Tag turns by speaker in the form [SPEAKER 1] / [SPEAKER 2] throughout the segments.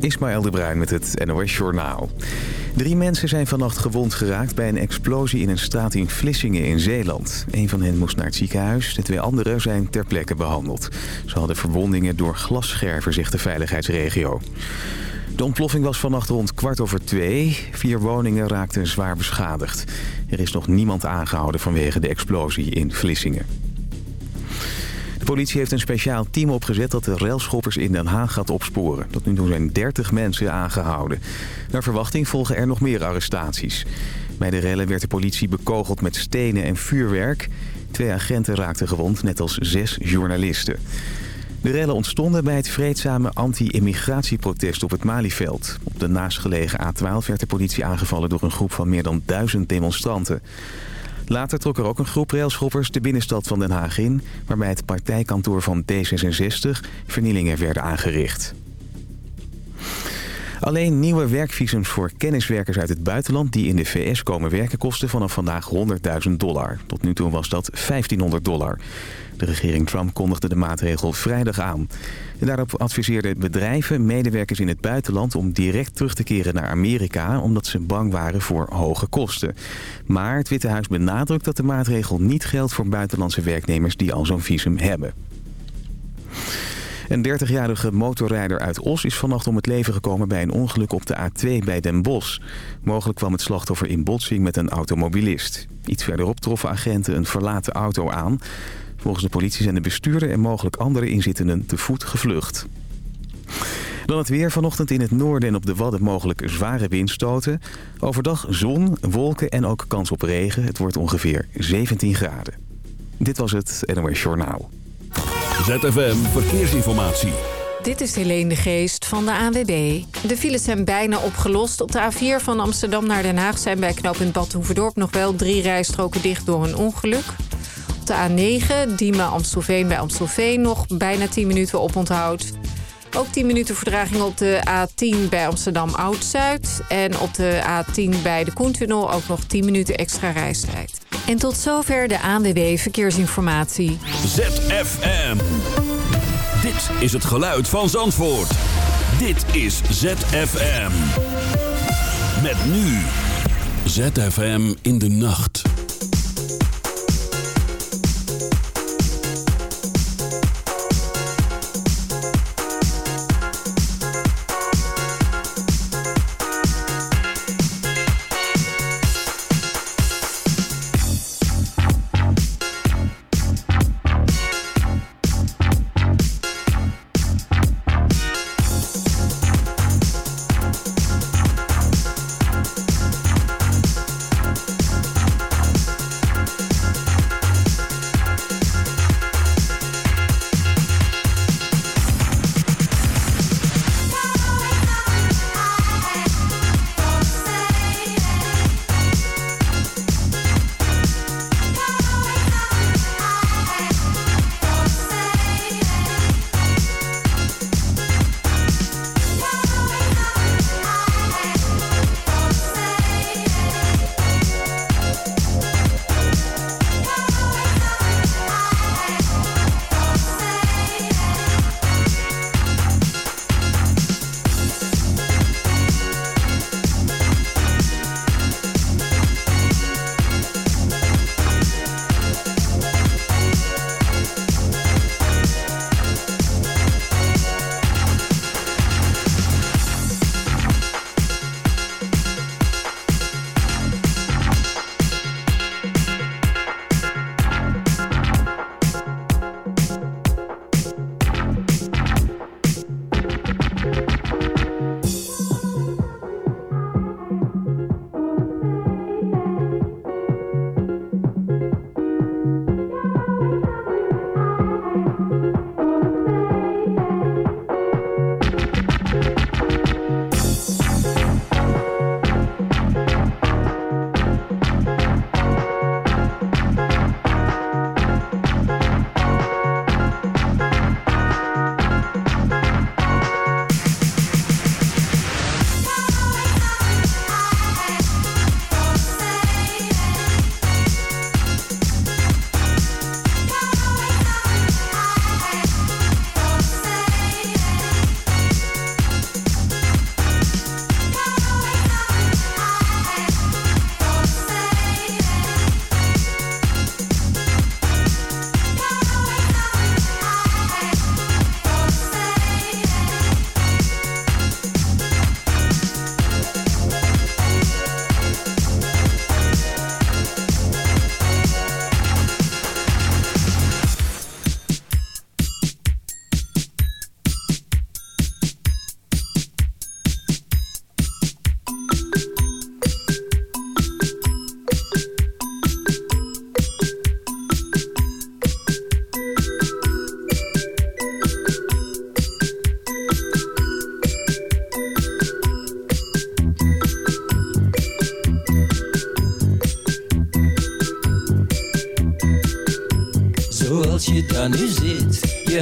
[SPEAKER 1] Ismaël de Bruin met het NOS Journaal. Drie mensen zijn vannacht gewond geraakt bij een explosie in een straat in Vlissingen in Zeeland. Een van hen moest naar het ziekenhuis, de twee anderen zijn ter plekke behandeld. Ze hadden verwondingen door glasscherven, zegt de veiligheidsregio. De ontploffing was vannacht rond kwart over twee. Vier woningen raakten zwaar beschadigd. Er is nog niemand aangehouden vanwege de explosie in Vlissingen. Politie heeft een speciaal team opgezet dat de railschoppers in Den Haag gaat opsporen. Tot nu toe zijn 30 mensen aangehouden. Naar verwachting volgen er nog meer arrestaties. Bij de rellen werd de politie bekogeld met stenen en vuurwerk. Twee agenten raakten gewond, net als zes journalisten. De rellen ontstonden bij het vreedzame anti-immigratieprotest op het Malieveld. Op de naastgelegen A12 werd de politie aangevallen door een groep van meer dan duizend demonstranten. Later trok er ook een groep railschoppers de binnenstad van Den Haag in... waarbij het partijkantoor van D66 vernielingen werden aangericht. Alleen nieuwe werkvisums voor kenniswerkers uit het buitenland... die in de VS komen werken kosten vanaf vandaag 100.000 dollar. Tot nu toe was dat 1500 dollar. De regering Trump kondigde de maatregel vrijdag aan. En daarop adviseerden bedrijven medewerkers in het buitenland... om direct terug te keren naar Amerika... omdat ze bang waren voor hoge kosten. Maar het Witte Huis benadrukt dat de maatregel niet geldt... voor buitenlandse werknemers die al zo'n visum hebben. Een 30-jarige motorrijder uit Os is vannacht om het leven gekomen bij een ongeluk op de A2 bij Den Bosch. Mogelijk kwam het slachtoffer in botsing met een automobilist. Iets verderop troffen agenten een verlaten auto aan. Volgens de politie zijn de bestuurder en mogelijk andere inzittenden te voet gevlucht. Dan het weer vanochtend in het noorden en op de Wadden mogelijk zware windstoten. Overdag zon, wolken en ook kans op regen. Het wordt ongeveer 17 graden. Dit was het NOS Journaal.
[SPEAKER 2] ZFM Verkeersinformatie.
[SPEAKER 3] Dit is Helene de Geest van de ANWB. De files zijn bijna opgelost. Op de A4 van Amsterdam naar Den Haag zijn bij knooppunt Bad Hoeverdorp nog wel drie rijstroken dicht door een ongeluk. De A9 Diemen-Amstelveen bij Amstelveen nog bijna 10 minuten op onthoud. Ook 10 minuten verdraging op de A10 bij Amsterdam Oud-Zuid. En op de A10 bij de Koentunnel ook nog 10 minuten extra reistijd. En tot zover de ANWB Verkeersinformatie.
[SPEAKER 2] ZFM. Dit is het geluid van Zandvoort. Dit is ZFM. Met nu. ZFM in de nacht.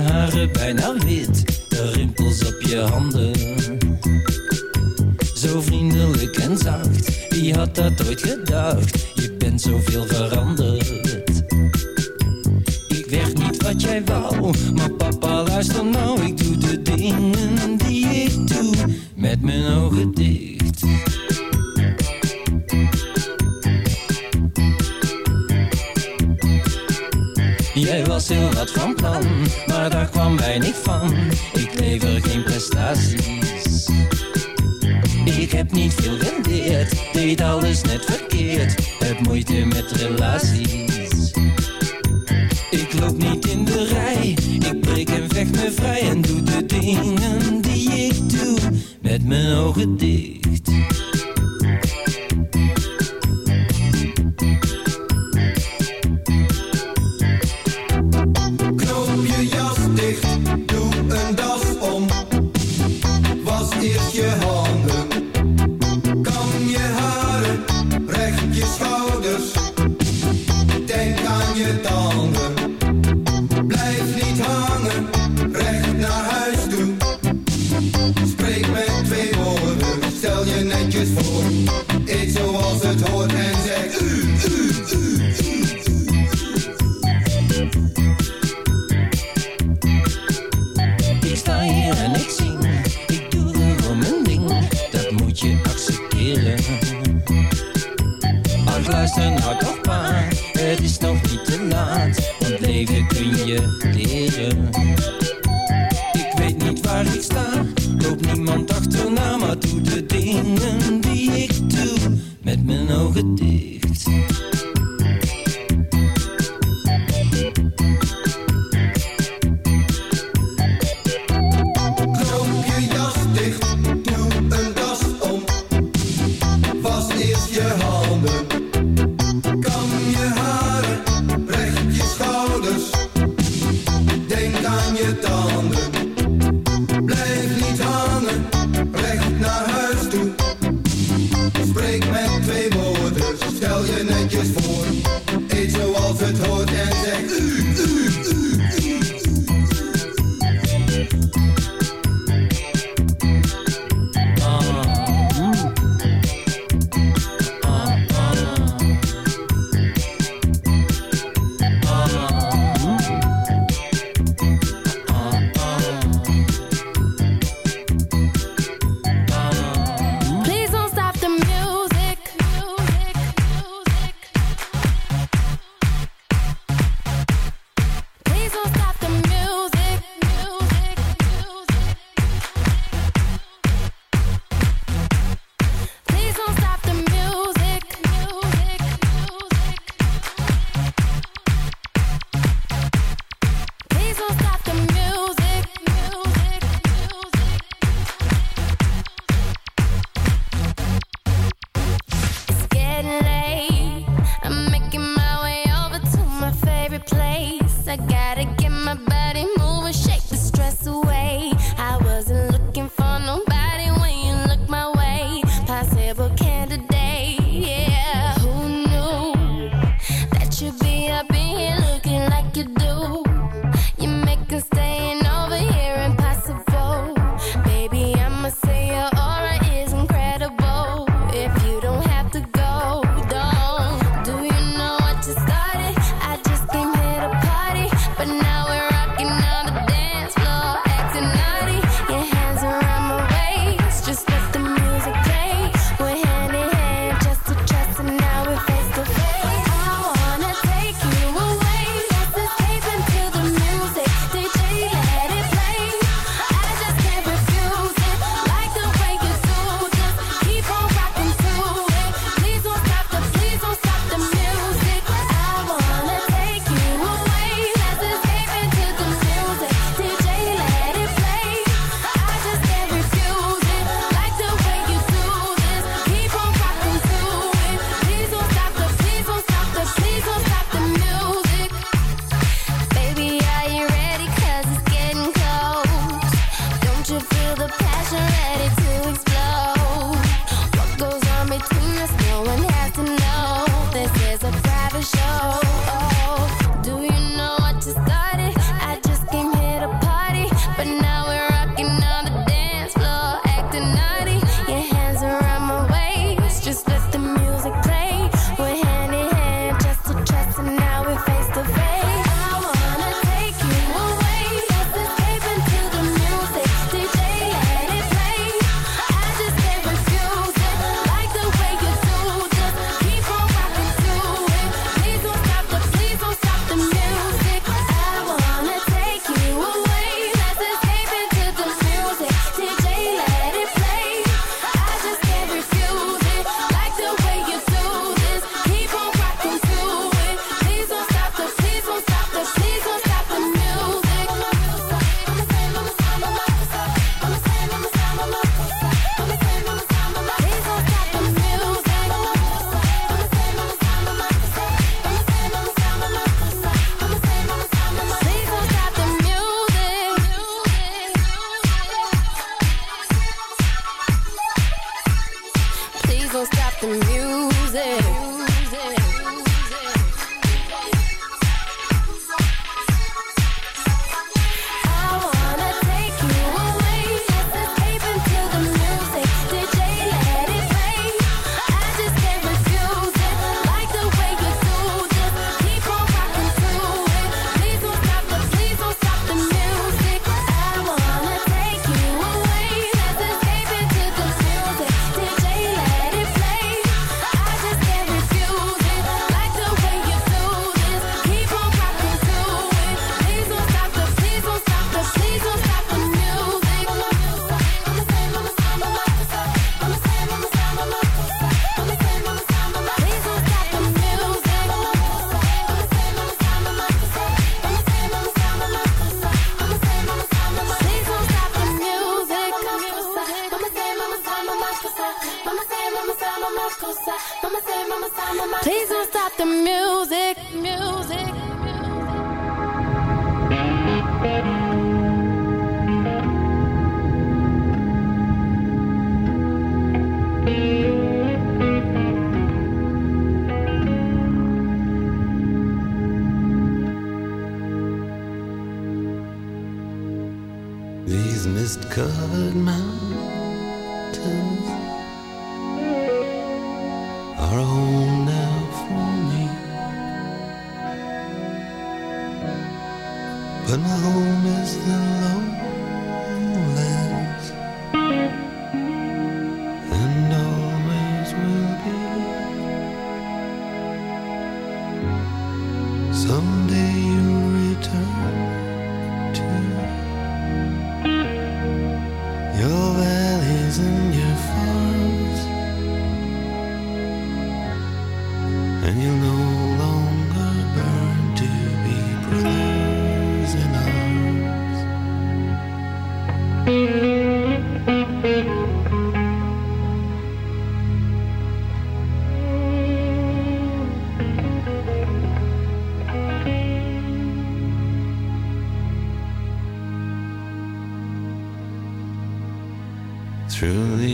[SPEAKER 4] haar haren bijna wit. moet je accepteren. Want luister nou toch maar, het is nog niet te laat. Want leven kun je leren. Ik weet niet waar ik sta, loop niemand achterna. Maar doe de dingen die ik doe, met mijn ogen dicht.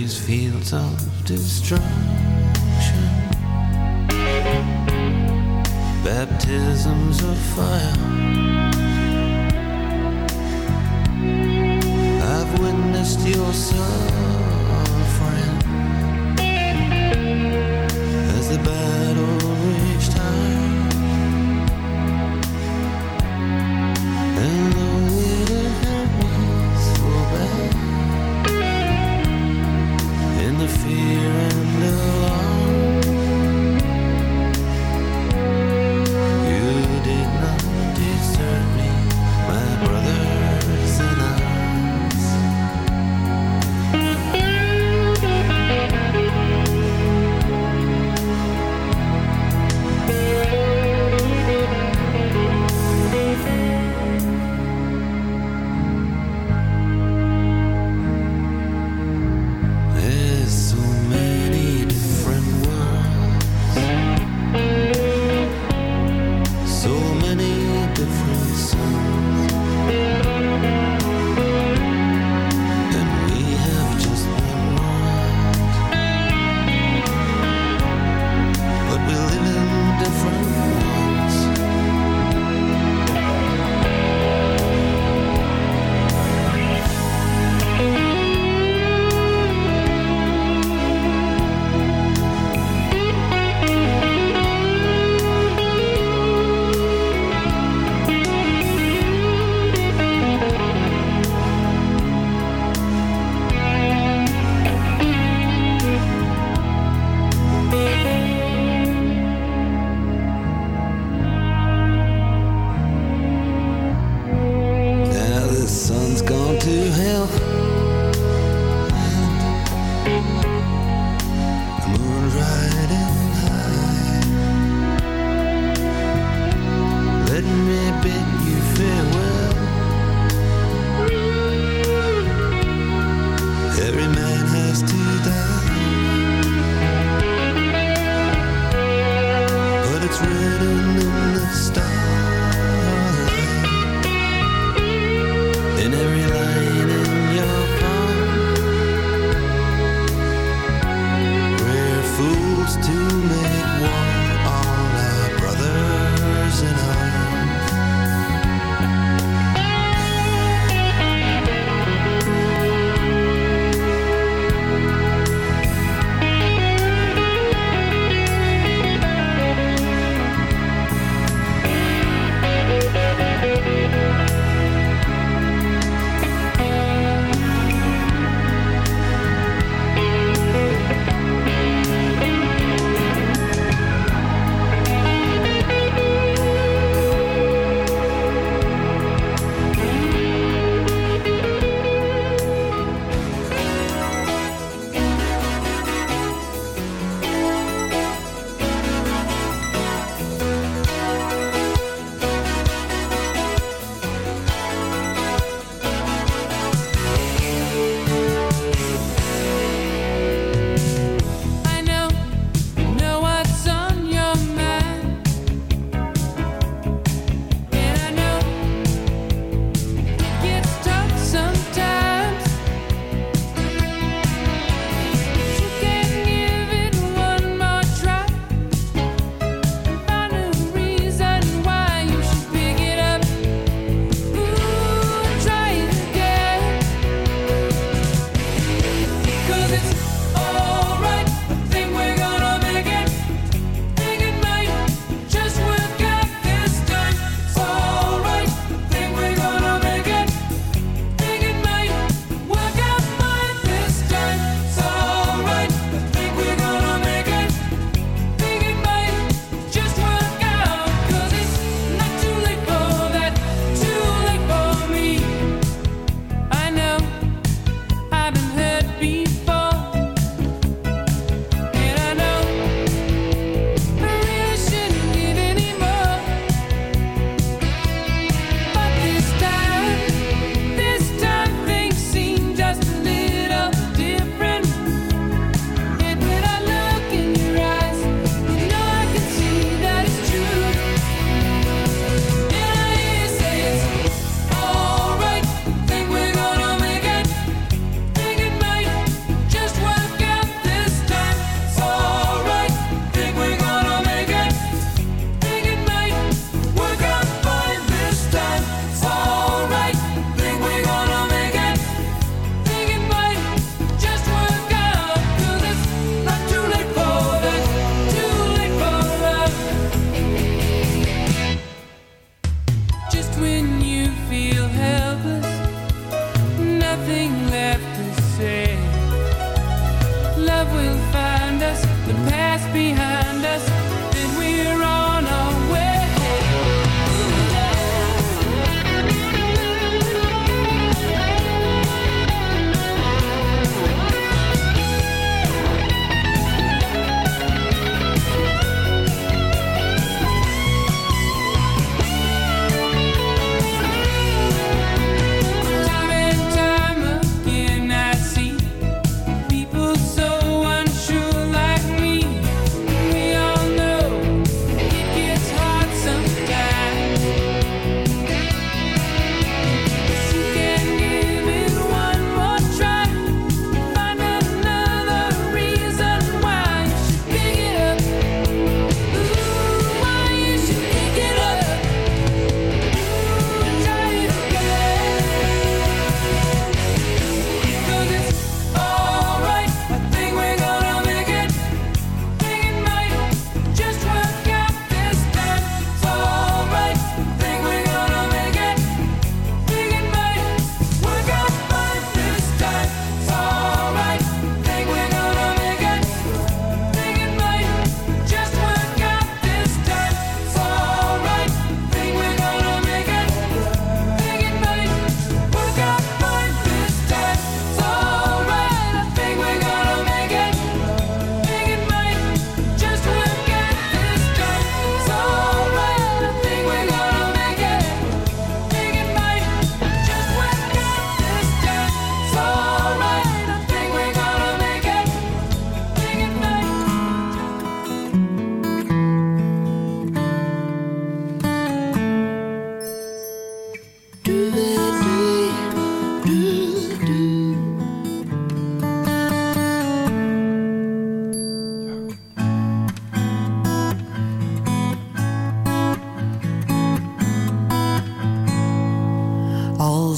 [SPEAKER 5] these fields
[SPEAKER 6] of destruction.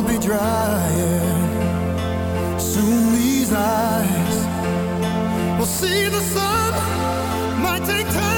[SPEAKER 7] Will be drying. Soon these eyes will see the sun. Might take time,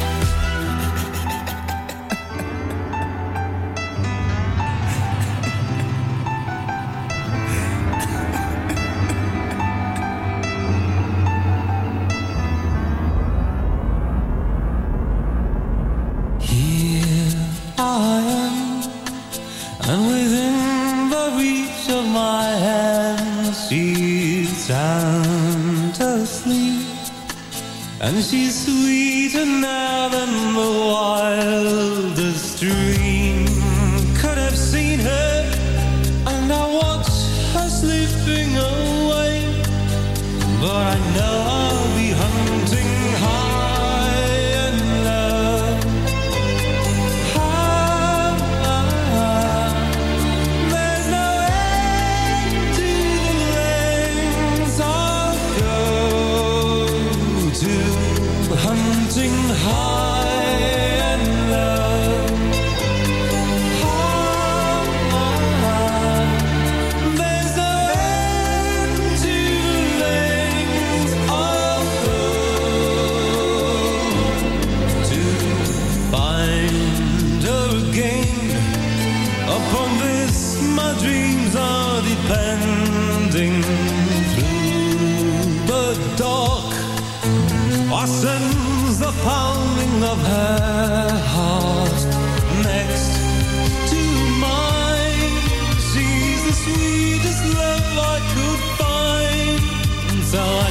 [SPEAKER 8] And she's sweet and dreams are depending through the dark. Or the pounding of her heart next to mine. She's the sweetest love I could find. So I